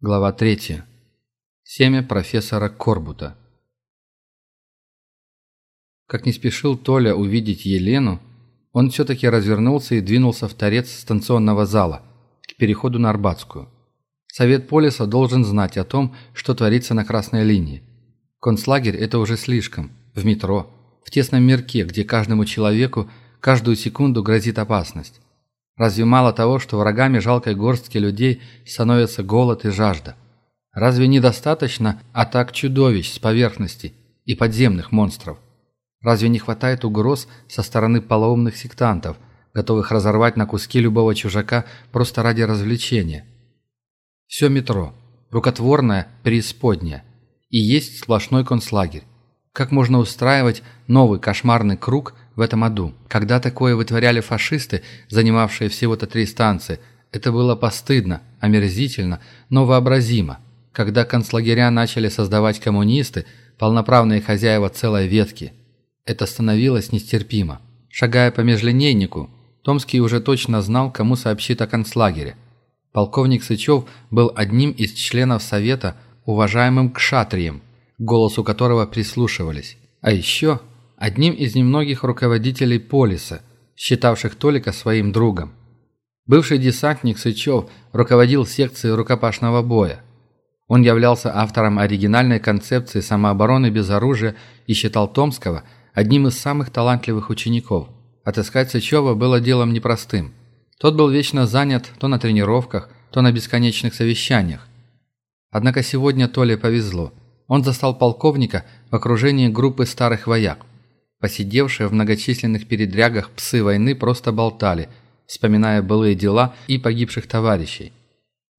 Глава 3. Семя профессора Корбута. Как не спешил Толя увидеть Елену, он все-таки развернулся и двинулся в торец станционного зала, к переходу на Арбатскую. Совет Полиса должен знать о том, что творится на красной линии. Концлагерь – это уже слишком. В метро, в тесном мирке, где каждому человеку каждую секунду грозит опасность. Разве мало того, что врагами жалкой горстки людей становятся голод и жажда? Разве недостаточно атак чудовищ с поверхности и подземных монстров? Разве не хватает угроз со стороны полоумных сектантов, готовых разорвать на куски любого чужака просто ради развлечения? Все метро, рукотворное, преисподнее, и есть сплошной концлагерь. Как можно устраивать новый кошмарный круг в этом аду? Когда такое вытворяли фашисты, занимавшие всего-то три станции, это было постыдно, омерзительно, но вообразимо. Когда концлагеря начали создавать коммунисты, полноправные хозяева целой ветки, это становилось нестерпимо. Шагая по межлинейнику, Томский уже точно знал, кому сообщит о концлагере. Полковник Сычев был одним из членов Совета, уважаемым кшатрием – голосу которого прислушивались. А еще одним из немногих руководителей полиса, считавших Толика своим другом. Бывший десантник Сычев руководил секцией рукопашного боя. Он являлся автором оригинальной концепции самообороны без оружия и считал Томского одним из самых талантливых учеников. Отыскать Сычева было делом непростым. Тот был вечно занят то на тренировках, то на бесконечных совещаниях. Однако сегодня Толе повезло – он застал полковника в окружении группы старых вояк. Посидевшие в многочисленных передрягах псы войны просто болтали, вспоминая былые дела и погибших товарищей.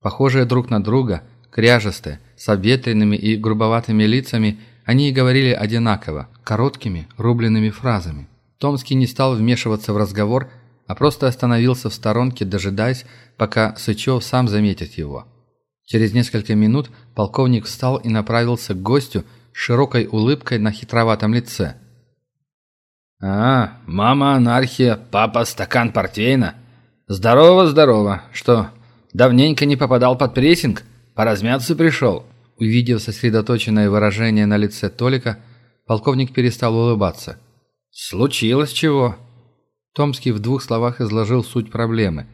Похожие друг на друга, кряжестые, с обветренными и грубоватыми лицами, они и говорили одинаково, короткими, рубленными фразами. Томский не стал вмешиваться в разговор, а просто остановился в сторонке, дожидаясь, пока Сычев сам заметит его. Через несколько минут полковник встал и направился к гостю с широкой улыбкой на хитроватом лице. «А, мама анархия, папа стакан портвейна. Здорово, здорово. Что, давненько не попадал под прессинг? Поразмяться пришел?» Увидев сосредоточенное выражение на лице Толика, полковник перестал улыбаться. «Случилось чего?» Томский в двух словах изложил суть проблемы,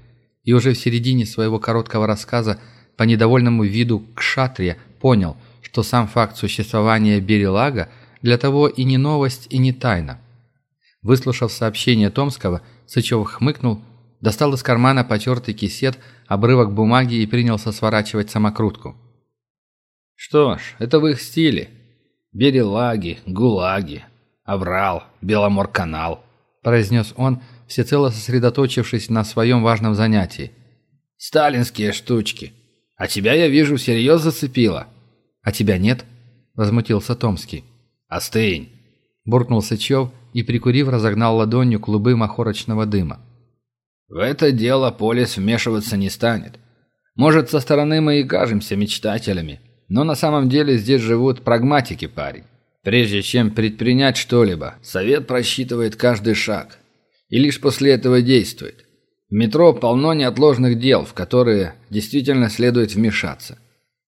и уже в середине своего короткого рассказа по недовольному виду кшатрия понял, что сам факт существования Берилага для того и не новость, и не тайна. Выслушав сообщение Томского, Сычев хмыкнул, достал из кармана потертый кисет, обрывок бумаги и принялся сворачивать самокрутку. «Что ж, это в их стиле. Берелаги, гулаги, Аврал, Беломорканал», произнес он, всецело сосредоточившись на своем важном занятии. «Сталинские штучки. А тебя, я вижу, всерьез зацепило». «А тебя нет?» – возмутился Томский. «Остынь!» – буркнул Сычев и, прикурив, разогнал ладонью клубы махорочного дыма. «В это дело Полис вмешиваться не станет. Может, со стороны мы и кажемся мечтателями, но на самом деле здесь живут прагматики, парень. Прежде чем предпринять что-либо, совет просчитывает каждый шаг и лишь после этого действует. В метро полно неотложных дел, в которые действительно следует вмешаться.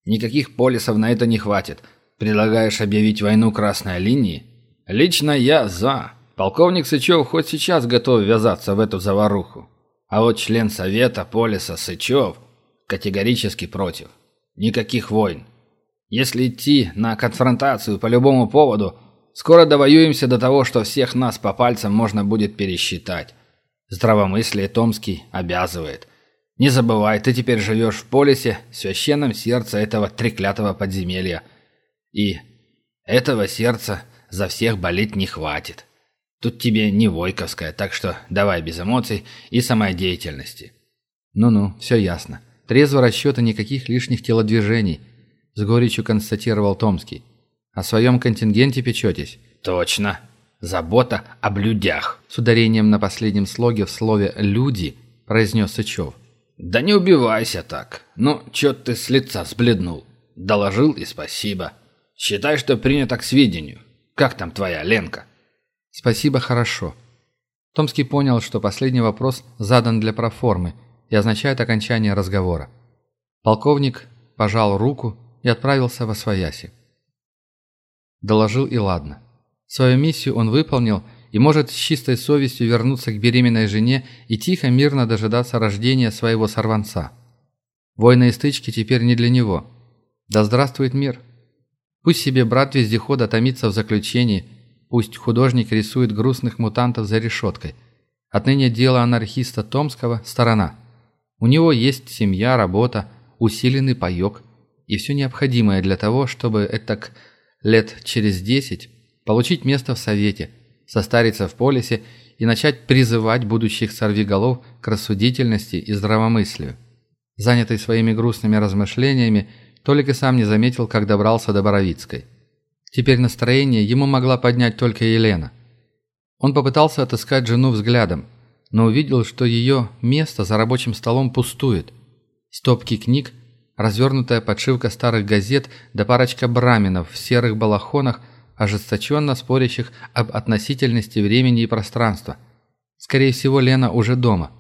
Никаких полисов на это не хватит. Предлагаешь объявить войну красной линии? Лично я за. Полковник Сычев хоть сейчас готов ввязаться в эту заваруху. А вот член Совета Полиса Сычев категорически против. Никаких войн. Если идти на конфронтацию по любому поводу, скоро довоюемся до того, что всех нас по пальцам можно будет пересчитать. Здравомыслие Томский обязывает. Не забывай, ты теперь живешь в полисе, священном сердце этого треклятого подземелья. И этого сердца за всех болеть не хватит. Тут тебе не Войковская, так что давай без эмоций и самодеятельности. Ну-ну, все ясно. Трезво расчета никаких лишних телодвижений, с горечью констатировал Томский. О своем контингенте печетесь? Точно. Забота об людях. С ударением на последнем слоге в слове «люди» произнес Сычев. «Да не убивайся так. Ну, чё ты с лица сбледнул? Доложил и спасибо. Считай, что принято к сведению. Как там твоя Ленка?» «Спасибо, хорошо». Томский понял, что последний вопрос задан для проформы и означает окончание разговора. Полковник пожал руку и отправился во свояси. Доложил и ладно. Свою миссию он выполнил и может с чистой совестью вернуться к беременной жене и тихо, мирно дожидаться рождения своего сорванца. Войны и стычки теперь не для него. Да здравствует мир. Пусть себе брат вездехода томится в заключении, пусть художник рисует грустных мутантов за решеткой. Отныне дело анархиста Томского – сторона. У него есть семья, работа, усиленный паёк и все необходимое для того, чтобы этак лет через десять получить место в Совете, состариться в полисе и начать призывать будущих сорвиголов к рассудительности и здравомыслию. Занятый своими грустными размышлениями, Толик и сам не заметил, как добрался до Боровицкой. Теперь настроение ему могла поднять только Елена. Он попытался отыскать жену взглядом, но увидел, что ее место за рабочим столом пустует. Стопки книг, развернутая подшивка старых газет да парочка браминов в серых балахонах, ожесточенно спорящих об относительности времени и пространства. Скорее всего, Лена уже дома,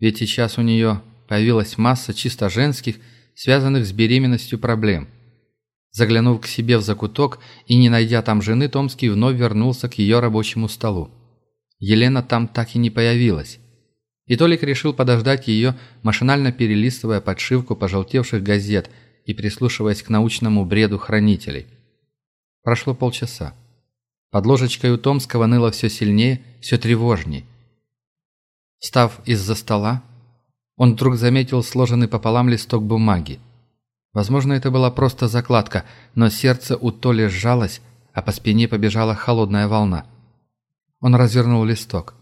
ведь сейчас у нее появилась масса чисто женских, связанных с беременностью проблем. Заглянув к себе в закуток и не найдя там жены, Томский вновь вернулся к ее рабочему столу. Елена там так и не появилась. И Толик решил подождать ее, машинально перелистывая подшивку пожелтевших газет и прислушиваясь к научному бреду хранителей. Прошло полчаса. Под ложечкой у Томского ныло все сильнее, все тревожней. Встав из-за стола, он вдруг заметил сложенный пополам листок бумаги. Возможно, это была просто закладка, но сердце у Толи сжалось, а по спине побежала холодная волна. Он развернул листок.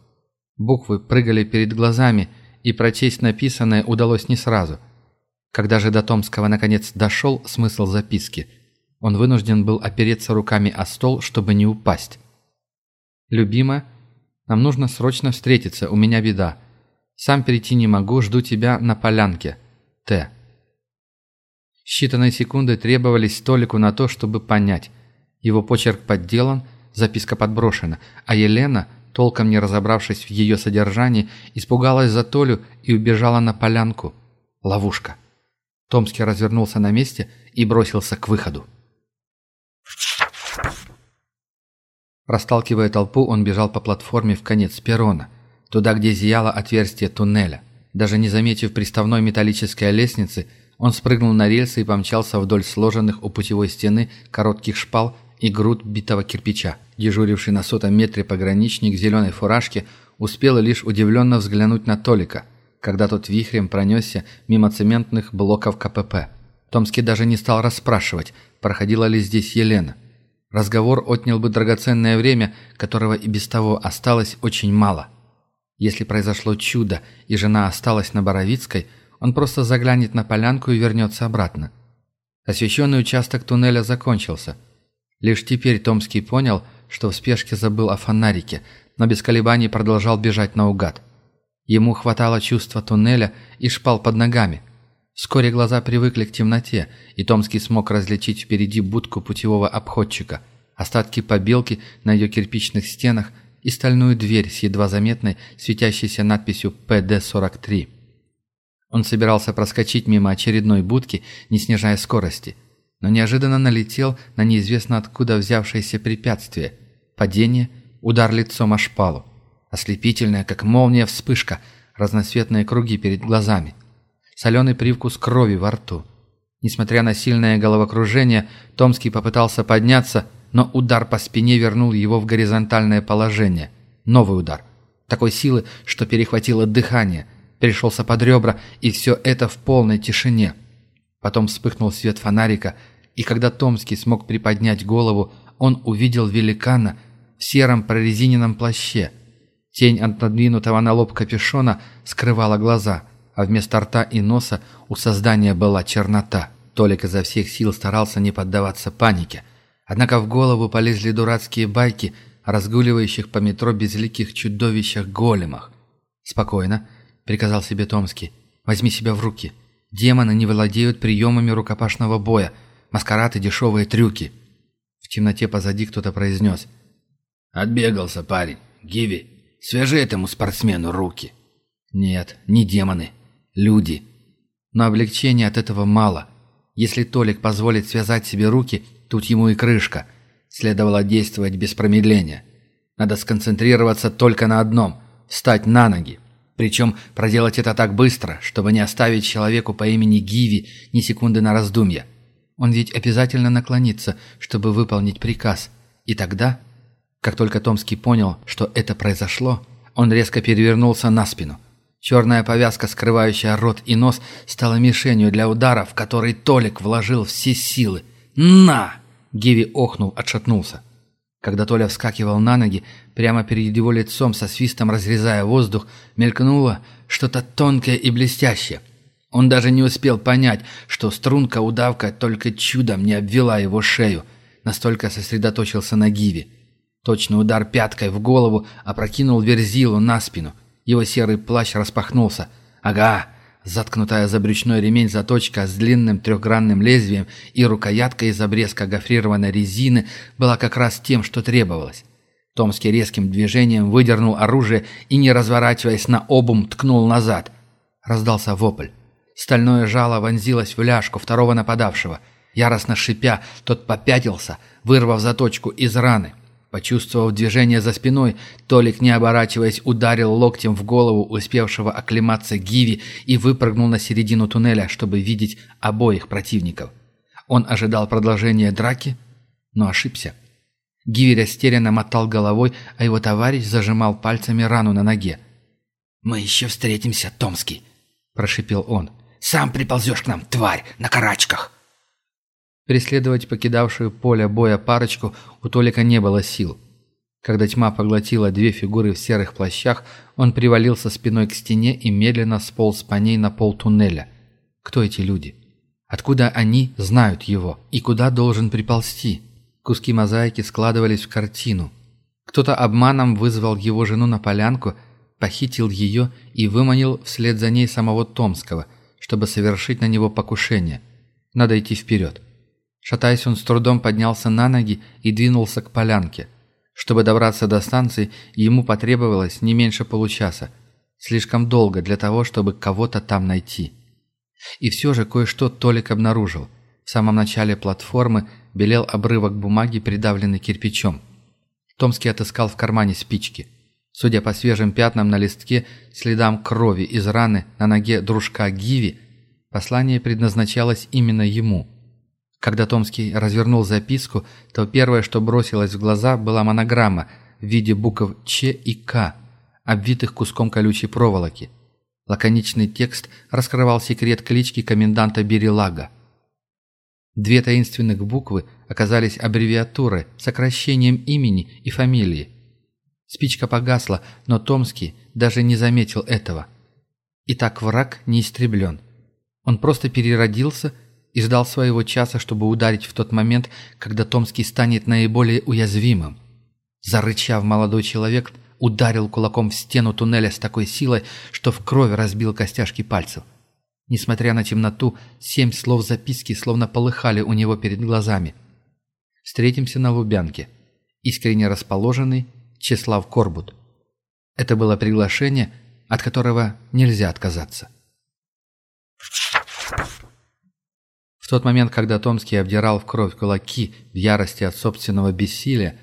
Буквы прыгали перед глазами, и прочесть написанное удалось не сразу. Когда же до Томского наконец дошел смысл записки, он вынужден был опереться руками о стол, чтобы не упасть. «Любимая, нам нужно срочно встретиться, у меня беда. Сам перейти не могу, жду тебя на полянке. Т». Считанные секунды требовались столику на то, чтобы понять. Его почерк подделан, записка подброшена, а Елена – толком не разобравшись в ее содержании, испугалась за Толю и убежала на полянку. Ловушка. Томский развернулся на месте и бросился к выходу. Расталкивая толпу, он бежал по платформе в конец перрона, туда, где зияло отверстие туннеля. Даже не заметив приставной металлической лестницы, он спрыгнул на рельсы и помчался вдоль сложенных у путевой стены коротких шпал и груд битого кирпича. Дежуривший на сотом метре пограничник в зеленой фуражке успел лишь удивленно взглянуть на Толика, когда тот вихрем пронесся мимо цементных блоков КПП. Томский даже не стал расспрашивать, проходила ли здесь Елена. Разговор отнял бы драгоценное время, которого и без того осталось очень мало. Если произошло чудо, и жена осталась на Боровицкой, он просто заглянет на полянку и вернется обратно. Освещенный участок туннеля закончился – Лишь теперь Томский понял, что в спешке забыл о фонарике, но без колебаний продолжал бежать наугад. Ему хватало чувства туннеля и шпал под ногами. Вскоре глаза привыкли к темноте, и Томский смог различить впереди будку путевого обходчика, остатки побелки на ее кирпичных стенах и стальную дверь с едва заметной светящейся надписью «ПД-43». Он собирался проскочить мимо очередной будки, не снижая скорости – но неожиданно налетел на неизвестно откуда взявшееся препятствие. Падение, удар лицом о шпалу. Ослепительная, как молния, вспышка, разноцветные круги перед глазами. Соленый привкус крови во рту. Несмотря на сильное головокружение, Томский попытался подняться, но удар по спине вернул его в горизонтальное положение. Новый удар. Такой силы, что перехватило дыхание, перешелся под ребра, и все это в полной тишине. Потом вспыхнул свет фонарика, и когда Томский смог приподнять голову, он увидел великана в сером прорезиненном плаще. Тень от надвинутого на лоб капюшона скрывала глаза, а вместо рта и носа у создания была чернота. Толик изо всех сил старался не поддаваться панике. Однако в голову полезли дурацкие байки разгуливающих по метро безликих чудовищах-големах. «Спокойно», — приказал себе Томский, — «возьми себя в руки». Демоны не владеют приемами рукопашного боя, маскарад и дешевые трюки. В темноте позади кто-то произнес. «Отбегался парень. Гиви, свяжи этому спортсмену руки». Нет, не демоны. Люди. Но облегчения от этого мало. Если Толик позволит связать себе руки, тут ему и крышка. Следовало действовать без промедления. Надо сконцентрироваться только на одном – встать на ноги. Причем проделать это так быстро, чтобы не оставить человеку по имени Гиви ни секунды на раздумья. Он ведь обязательно наклонится, чтобы выполнить приказ. И тогда, как только Томский понял, что это произошло, он резко перевернулся на спину. Черная повязка, скрывающая рот и нос, стала мишенью для удара, в который Толик вложил все силы. «На!» Гиви охнул, отшатнулся. Когда Толя вскакивал на ноги, прямо перед его лицом, со свистом разрезая воздух, мелькнуло что-то тонкое и блестящее. Он даже не успел понять, что струнка-удавка только чудом не обвела его шею. Настолько сосредоточился на Гиве. Точный удар пяткой в голову опрокинул Верзилу на спину. Его серый плащ распахнулся. «Ага!» Заткнутая за брючной ремень заточка с длинным трехгранным лезвием и рукояткой из обрезка гофрированной резины была как раз тем, что требовалось. Томский резким движением выдернул оружие и, не разворачиваясь на обум, ткнул назад. Раздался вопль. Стальное жало вонзилось в ляжку второго нападавшего. Яростно шипя, тот попятился, вырвав заточку из раны. Почувствовав движение за спиной, Толик, не оборачиваясь, ударил локтем в голову успевшего оклематься Гиви и выпрыгнул на середину туннеля, чтобы видеть обоих противников. Он ожидал продолжения драки, но ошибся. Гиви растерянно мотал головой, а его товарищ зажимал пальцами рану на ноге. «Мы еще встретимся, Томский!» – прошипел он. «Сам приползешь к нам, тварь, на карачках!» Преследовать покидавшую поле боя парочку у Толика не было сил. Когда тьма поглотила две фигуры в серых плащах, он привалился спиной к стене и медленно сполз по ней на пол туннеля. Кто эти люди? Откуда они знают его? И куда должен приползти? Куски мозаики складывались в картину. Кто-то обманом вызвал его жену на полянку, похитил ее и выманил вслед за ней самого Томского, чтобы совершить на него покушение. Надо идти вперед. Шатаясь, он с трудом поднялся на ноги и двинулся к полянке. Чтобы добраться до станции, ему потребовалось не меньше получаса. Слишком долго для того, чтобы кого-то там найти. И все же кое-что Толик обнаружил. В самом начале платформы белел обрывок бумаги, придавленный кирпичом. Томский отыскал в кармане спички. Судя по свежим пятнам на листке, следам крови из раны на ноге дружка Гиви, послание предназначалось именно ему – когда Томский развернул записку, то первое, что бросилось в глаза, была монограмма в виде букв Ч и К, обвитых куском колючей проволоки. Лаконичный текст раскрывал секрет клички коменданта Берилага. Две таинственных буквы оказались аббревиатурой, сокращением имени и фамилии. Спичка погасла, но Томский даже не заметил этого. Итак, враг не истреблен. Он просто переродился и ждал своего часа, чтобы ударить в тот момент, когда Томский станет наиболее уязвимым. Зарычав, молодой человек ударил кулаком в стену туннеля с такой силой, что в кровь разбил костяшки пальцев. Несмотря на темноту, семь слов записки словно полыхали у него перед глазами. «Встретимся на Лубянке. Искренне расположенный Чеслав Корбут». Это было приглашение, от которого нельзя отказаться тот момент, когда Томский обдирал в кровь кулаки в ярости от собственного бессилия,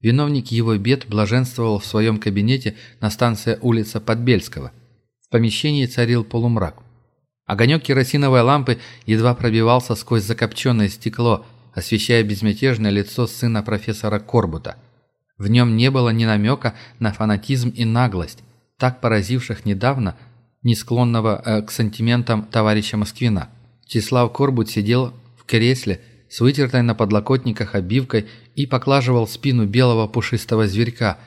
виновник его бед блаженствовал в своем кабинете на станции улица Подбельского. В помещении царил полумрак. Огонек керосиновой лампы едва пробивался сквозь закопченное стекло, освещая безмятежное лицо сына профессора Корбута. В нем не было ни намека на фанатизм и наглость, так поразивших недавно не склонного э, к сантиментам товарища Москвина. Числав Корбут сидел в кресле с вытертой на подлокотниках обивкой и поклаживал спину белого пушистого зверька,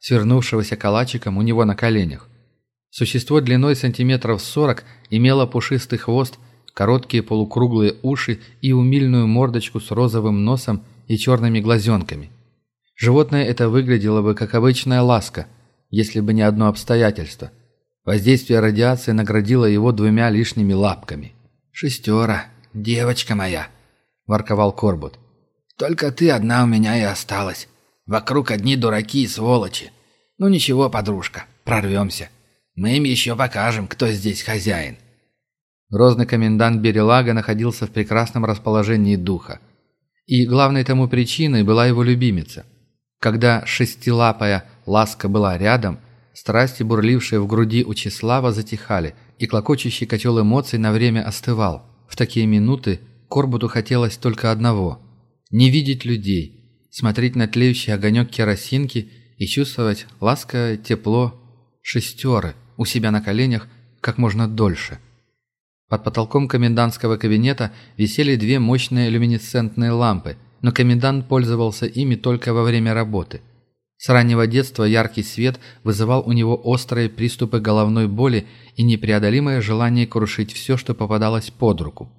свернувшегося калачиком у него на коленях. Существо длиной сантиметров сорок имело пушистый хвост, короткие полукруглые уши и умильную мордочку с розовым носом и черными глазенками. Животное это выглядело бы как обычная ласка, если бы не одно обстоятельство. Воздействие радиации наградило его двумя лишними лапками. «Шестера, девочка моя», — ворковал Корбут. «Только ты одна у меня и осталась. Вокруг одни дураки и сволочи. Ну ничего, подружка, прорвемся. Мы им еще покажем, кто здесь хозяин». Грозный комендант Берелага находился в прекрасном расположении духа. И главной тому причиной была его любимица. Когда шестилапая ласка была рядом, страсти, бурлившие в груди у Числава, затихали, и клокочущий котел эмоций на время остывал. В такие минуты Корбуту хотелось только одного – не видеть людей, смотреть на тлеющий огонек керосинки и чувствовать ласковое тепло шестеры у себя на коленях как можно дольше – под потолком комендантского кабинета висели две мощные люминесцентные лампы, но комендант пользовался ими только во время работы. С раннего детства яркий свет вызывал у него острые приступы головной боли и непреодолимое желание крушить все, что попадалось под руку.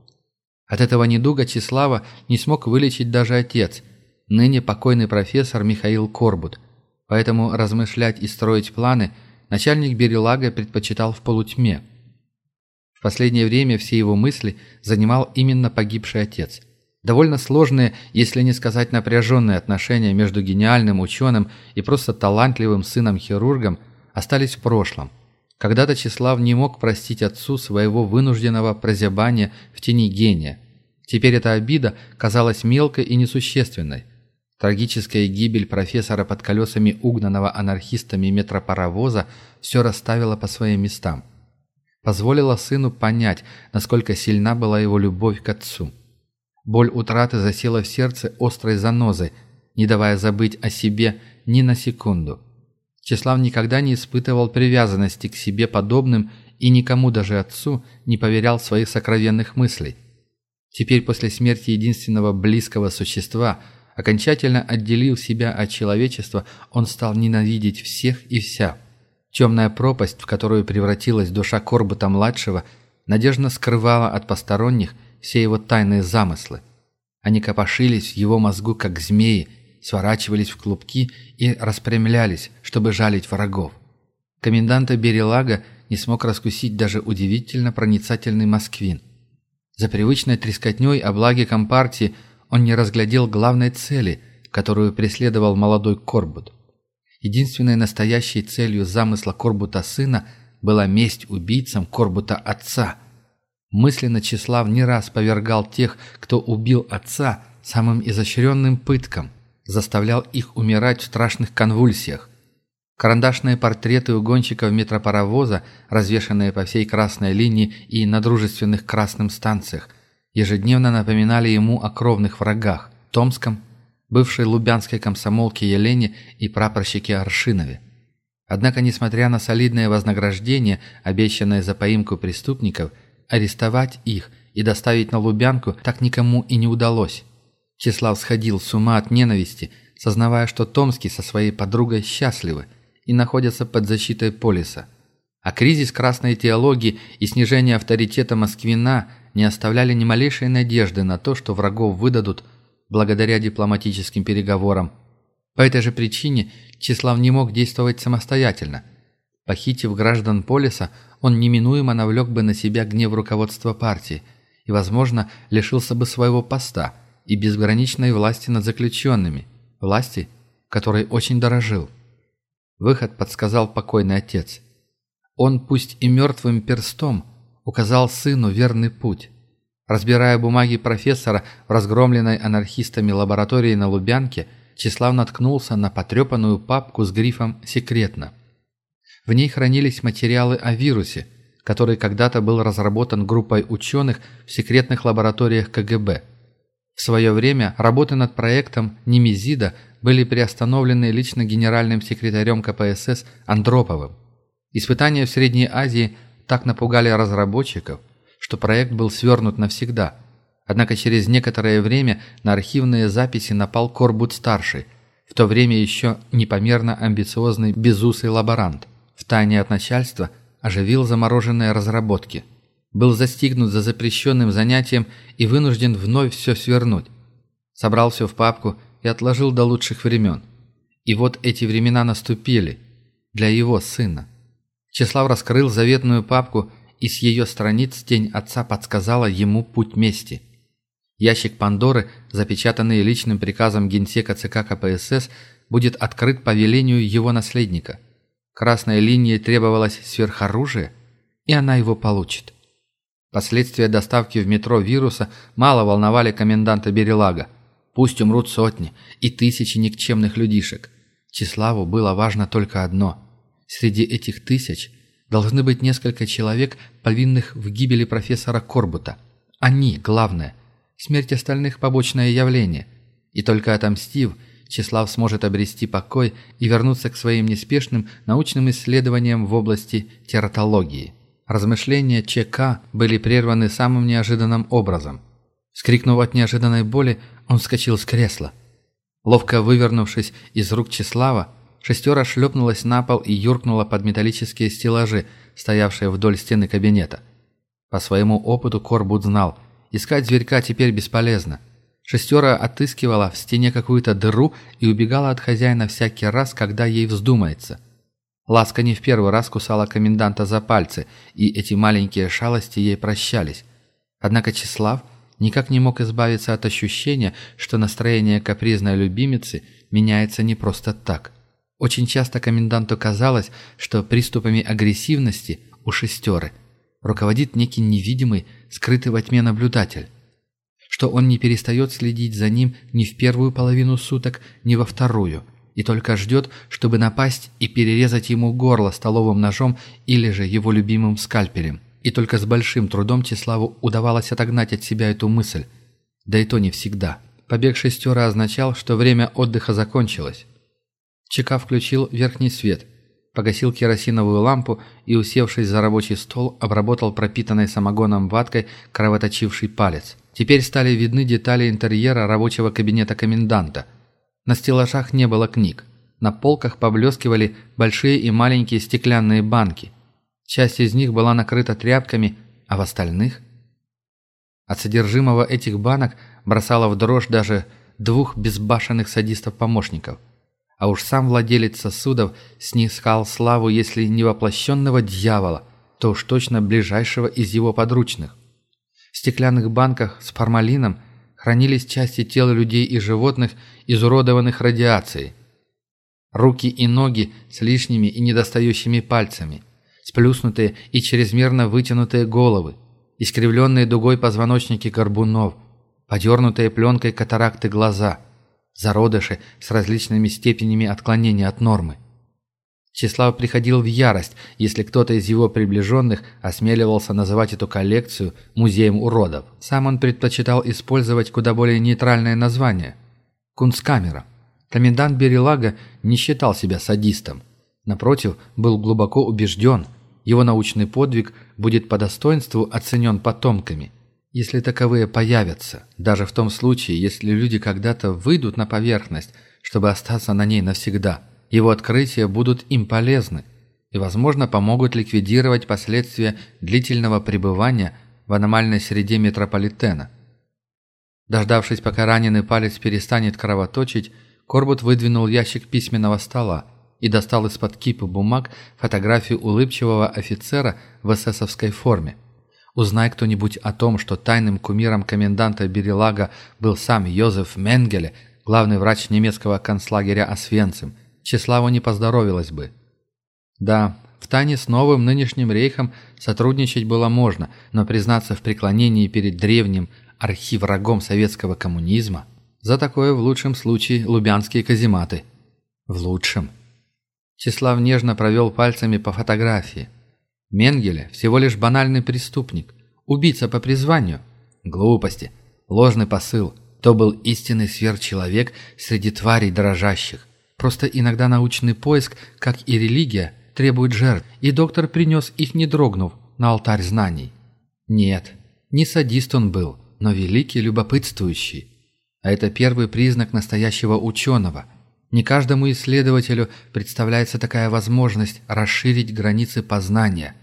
От этого недуга Числава не смог вылечить даже отец, ныне покойный профессор Михаил Корбут, поэтому размышлять и строить планы начальник Берелага предпочитал в полутьме – в последнее время все его мысли занимал именно погибший отец. Довольно сложные, если не сказать напряженные отношения между гениальным ученым и просто талантливым сыном-хирургом остались в прошлом. Когда-то Числав не мог простить отцу своего вынужденного прозябания в тени гения. Теперь эта обида казалась мелкой и несущественной. Трагическая гибель профессора под колесами угнанного анархистами метропаровоза все расставила по своим местам позволила сыну понять, насколько сильна была его любовь к отцу. Боль утраты засела в сердце острой занозой, не давая забыть о себе ни на секунду. Числав никогда не испытывал привязанности к себе подобным и никому, даже отцу, не поверял своих сокровенных мыслей. Теперь после смерти единственного близкого существа, окончательно отделив себя от человечества, он стал ненавидеть всех и вся – Темная пропасть, в которую превратилась душа Корбута-младшего, надежно скрывала от посторонних все его тайные замыслы. Они копошились в его мозгу, как змеи, сворачивались в клубки и распрямлялись, чтобы жалить врагов. Коменданта Берелага не смог раскусить даже удивительно проницательный москвин. За привычной трескотней о благе Компартии он не разглядел главной цели, которую преследовал молодой Корбут – Единственной настоящей целью замысла Корбута сына была месть убийцам Корбута отца. Мысленно Числав не раз повергал тех, кто убил отца, самым изощренным пыткам, заставлял их умирать в страшных конвульсиях. Карандашные портреты угонщиков метропаровоза, развешанные по всей красной линии и на дружественных красным станциях, ежедневно напоминали ему о кровных врагах – Томском, бывшей лубянской комсомолке Елене и прапорщике Аршинове. Однако, несмотря на солидное вознаграждение, обещанное за поимку преступников, арестовать их и доставить на Лубянку так никому и не удалось. Числав сходил с ума от ненависти, сознавая, что Томский со своей подругой счастливы и находятся под защитой полиса. А кризис красной теологии и снижение авторитета Москвина не оставляли ни малейшей надежды на то, что врагов выдадут – благодаря дипломатическим переговорам. По этой же причине Числав не мог действовать самостоятельно. Похитив граждан Полиса, он неминуемо навлек бы на себя гнев руководства партии и, возможно, лишился бы своего поста и безграничной власти над заключенными, власти, которой очень дорожил. Выход подсказал покойный отец. Он, пусть и мертвым перстом, указал сыну верный путь. Разбирая бумаги профессора в разгромленной анархистами лаборатории на Лубянке, Числав наткнулся на потрепанную папку с грифом «Секретно». В ней хранились материалы о вирусе, который когда-то был разработан группой ученых в секретных лабораториях КГБ. В свое время работы над проектом Немезида были приостановлены лично генеральным секретарем КПСС Андроповым. Испытания в Средней Азии так напугали разработчиков, что проект был свернут навсегда. Однако через некоторое время на архивные записи напал Корбут-старший, в то время еще непомерно амбициозный безусый лаборант. В тайне от начальства оживил замороженные разработки. Был застигнут за запрещенным занятием и вынужден вновь все свернуть. Собрал все в папку и отложил до лучших времен. И вот эти времена наступили. Для его сына. Числав раскрыл заветную папку и с ее страниц тень отца подсказала ему путь мести. Ящик Пандоры, запечатанный личным приказом генсека ЦК КПСС, будет открыт по велению его наследника. Красной линией требовалось сверхоружие, и она его получит. Последствия доставки в метро вируса мало волновали коменданта Берелага. Пусть умрут сотни и тысячи никчемных людишек. Числаву было важно только одно. Среди этих тысяч должны быть несколько человек, повинных в гибели профессора Корбута. Они – главное. Смерть остальных – побочное явление. И только отомстив, Числав сможет обрести покой и вернуться к своим неспешным научным исследованиям в области тератологии. Размышления ЧК были прерваны самым неожиданным образом. Скрикнув от неожиданной боли, он вскочил с кресла. Ловко вывернувшись из рук Числава, шестера шлепнулась на пол и юркнула под металлические стеллажи, стоявшие вдоль стены кабинета. По своему опыту Корбут знал, искать зверька теперь бесполезно. Шестера отыскивала в стене какую-то дыру и убегала от хозяина всякий раз, когда ей вздумается – Ласка не в первый раз кусала коменданта за пальцы, и эти маленькие шалости ей прощались. Однако Числав никак не мог избавиться от ощущения, что настроение капризной любимицы меняется не просто так. Очень часто коменданту казалось, что приступами агрессивности у шестеры руководит некий невидимый, скрытый во тьме наблюдатель, что он не перестает следить за ним ни в первую половину суток, ни во вторую – и только ждет, чтобы напасть и перерезать ему горло столовым ножом или же его любимым скальпелем. И только с большим трудом Тиславу удавалось отогнать от себя эту мысль. Да и то не всегда. Побег шестера означал, что время отдыха закончилось. Чека включил верхний свет, погасил керосиновую лампу и, усевшись за рабочий стол, обработал пропитанной самогоном ваткой кровоточивший палец. Теперь стали видны детали интерьера рабочего кабинета коменданта – на стеллажах не было книг. На полках поблескивали большие и маленькие стеклянные банки. Часть из них была накрыта тряпками, а в остальных... От содержимого этих банок бросало в дрожь даже двух безбашенных садистов-помощников. А уж сам владелец сосудов снискал славу, если не воплощенного дьявола, то уж точно ближайшего из его подручных. В стеклянных банках с формалином – хранились части тел людей и животных, изуродованных радиацией. Руки и ноги с лишними и недостающими пальцами, сплюснутые и чрезмерно вытянутые головы, искривленные дугой позвоночники горбунов, подернутые пленкой катаракты глаза, зародыши с различными степенями отклонения от нормы. Числав приходил в ярость, если кто-то из его приближенных осмеливался называть эту коллекцию «музеем уродов». Сам он предпочитал использовать куда более нейтральное название – «Кунсткамера». Комендант Берилага не считал себя садистом. Напротив, был глубоко убежден, его научный подвиг будет по достоинству оценен потомками, если таковые появятся, даже в том случае, если люди когда-то выйдут на поверхность, чтобы остаться на ней навсегда – его открытия будут им полезны и, возможно, помогут ликвидировать последствия длительного пребывания в аномальной среде метрополитена. Дождавшись, пока раненый палец перестанет кровоточить, Корбут выдвинул ящик письменного стола и достал из-под кипы бумаг фотографию улыбчивого офицера в эсэсовской форме. Узнай кто-нибудь о том, что тайным кумиром коменданта Берелага был сам Йозеф Менгеле, главный врач немецкого концлагеря Освенцим – Чеславу не поздоровилось бы. Да, в тайне с новым нынешним рейхом сотрудничать было можно, но признаться в преклонении перед древним архиврагом советского коммунизма за такое в лучшем случае лубянские казематы. В лучшем. Числав нежно провел пальцами по фотографии. Менгеле всего лишь банальный преступник, убийца по призванию. Глупости, ложный посыл. То был истинный сверхчеловек среди тварей дрожащих. Просто иногда научный поиск, как и религия, требует жертв, и доктор принес их, не дрогнув, на алтарь знаний. Нет, не садист он был, но великий любопытствующий. А это первый признак настоящего ученого. Не каждому исследователю представляется такая возможность расширить границы познания.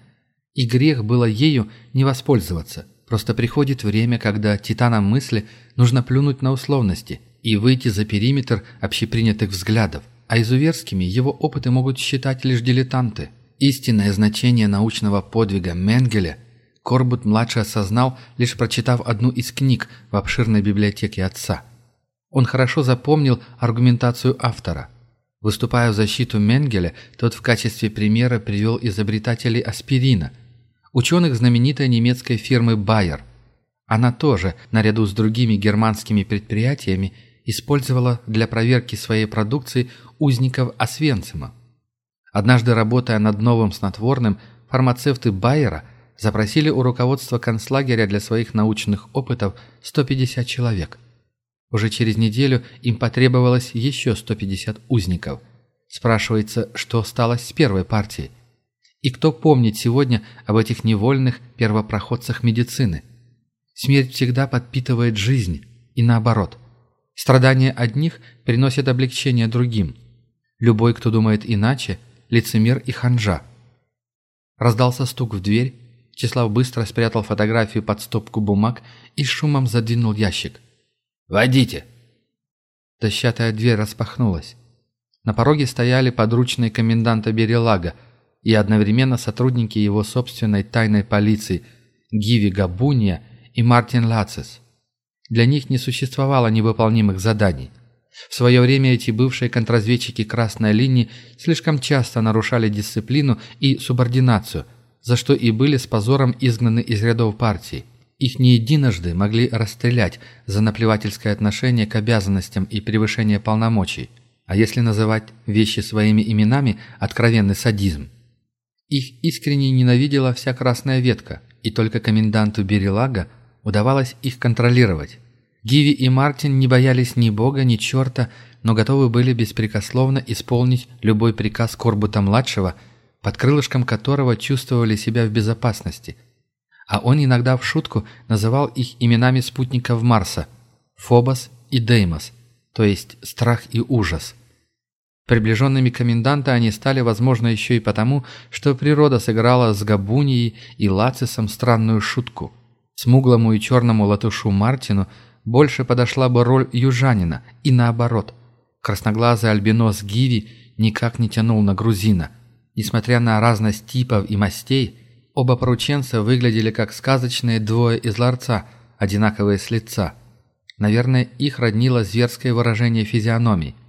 И грех было ею не воспользоваться. Просто приходит время, когда титанам мысли нужно плюнуть на условности – и выйти за периметр общепринятых взглядов, а изуверскими его опыты могут считать лишь дилетанты. Истинное значение научного подвига Менгеля Корбут-младший осознал, лишь прочитав одну из книг в обширной библиотеке отца. Он хорошо запомнил аргументацию автора. Выступая в защиту Менгеля, тот в качестве примера привел изобретателей аспирина. Ученых знаменитой немецкой фирмы Bayer. Она тоже, наряду с другими германскими предприятиями, использовала для проверки своей продукции узников Освенцима. Однажды, работая над новым снотворным, фармацевты Байера запросили у руководства концлагеря для своих научных опытов 150 человек. Уже через неделю им потребовалось еще 150 узников. Спрашивается, что стало с первой партией? И кто помнит сегодня об этих невольных первопроходцах медицины? Смерть всегда подпитывает жизнь, и наоборот. Страдания одних приносят облегчение другим. Любой, кто думает иначе, лицемер и ханжа. Раздался стук в дверь, Числав быстро спрятал фотографию под стопку бумаг и шумом задвинул ящик. «Водите!» Дощатая дверь распахнулась. На пороге стояли подручные коменданта Берелага – и одновременно сотрудники его собственной тайной полиции Гиви Габуния и Мартин Лацис. Для них не существовало невыполнимых заданий. В свое время эти бывшие контрразведчики Красной линии слишком часто нарушали дисциплину и субординацию, за что и были с позором изгнаны из рядов партии. Их не единожды могли расстрелять за наплевательское отношение к обязанностям и превышение полномочий. А если называть вещи своими именами – откровенный садизм. Их искренне ненавидела вся красная ветка, и только коменданту Берилага удавалось их контролировать. Гиви и Мартин не боялись ни бога, ни черта, но готовы были беспрекословно исполнить любой приказ Корбута-младшего, под крылышком которого чувствовали себя в безопасности. А он иногда в шутку называл их именами спутников Марса – Фобос и Деймос, то есть страх и ужас – Приближенными коменданта они стали, возможно, еще и потому, что природа сыграла с Габунией и Лацисом странную шутку. Смуглому и черному латушу Мартину больше подошла бы роль южанина, и наоборот. Красноглазый альбинос Гиви никак не тянул на грузина. Несмотря на разность типов и мастей, оба порученца выглядели как сказочные двое из ларца, одинаковые с лица. Наверное, их роднило зверское выражение физиономии –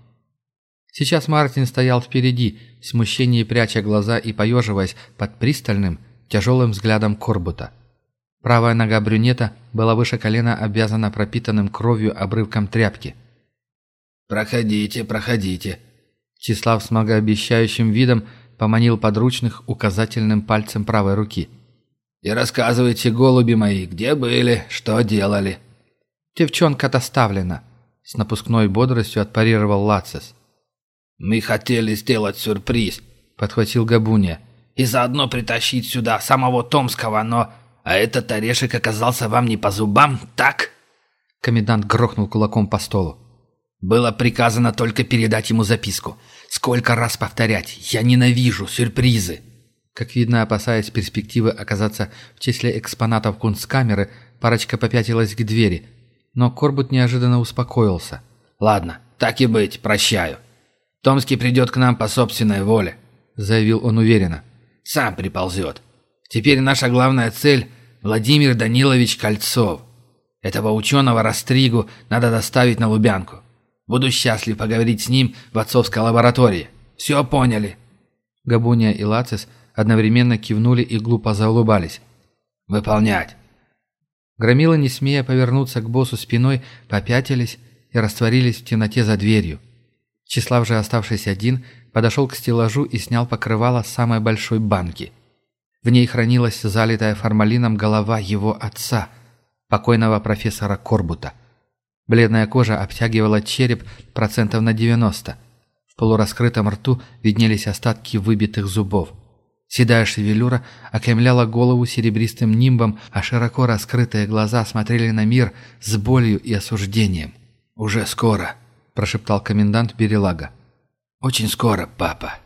Сейчас Мартин стоял впереди, в смущении пряча глаза и поеживаясь под пристальным, тяжелым взглядом Корбута. Правая нога брюнета была выше колена обвязана пропитанным кровью обрывком тряпки. «Проходите, проходите». Числав с многообещающим видом поманил подручных указательным пальцем правой руки. «И рассказывайте, голуби мои, где были, что делали?» «Девчонка доставлена», — с напускной бодростью отпарировал Лацис. «Мы хотели сделать сюрприз», — подхватил Габуня. «И заодно притащить сюда самого Томского, но... А этот орешек оказался вам не по зубам, так?» Комендант грохнул кулаком по столу. «Было приказано только передать ему записку. Сколько раз повторять? Я ненавижу сюрпризы!» Как видно, опасаясь перспективы оказаться в числе экспонатов кунсткамеры, парочка попятилась к двери. Но Корбут неожиданно успокоился. «Ладно, так и быть, прощаю. Томский придет к нам по собственной воле», — заявил он уверенно. «Сам приползет. Теперь наша главная цель — Владимир Данилович Кольцов. Этого ученого Растригу надо доставить на Лубянку. Буду счастлив поговорить с ним в отцовской лаборатории. Все поняли?» Габуния и Лацис одновременно кивнули и глупо заулыбались. «Выполнять!» Громилы, не смея повернуться к боссу спиной, попятились и растворились в темноте за дверью. Числав же, оставшись один, подошел к стеллажу и снял покрывало самой большой банки. В ней хранилась залитая формалином голова его отца, покойного профессора Корбута. Бледная кожа обтягивала череп процентов на 90. В полураскрытом рту виднелись остатки выбитых зубов. Седая шевелюра окаймляла голову серебристым нимбом, а широко раскрытые глаза смотрели на мир с болью и осуждением. «Уже скоро», прошептал комендант Берелага. «Очень скоро, папа».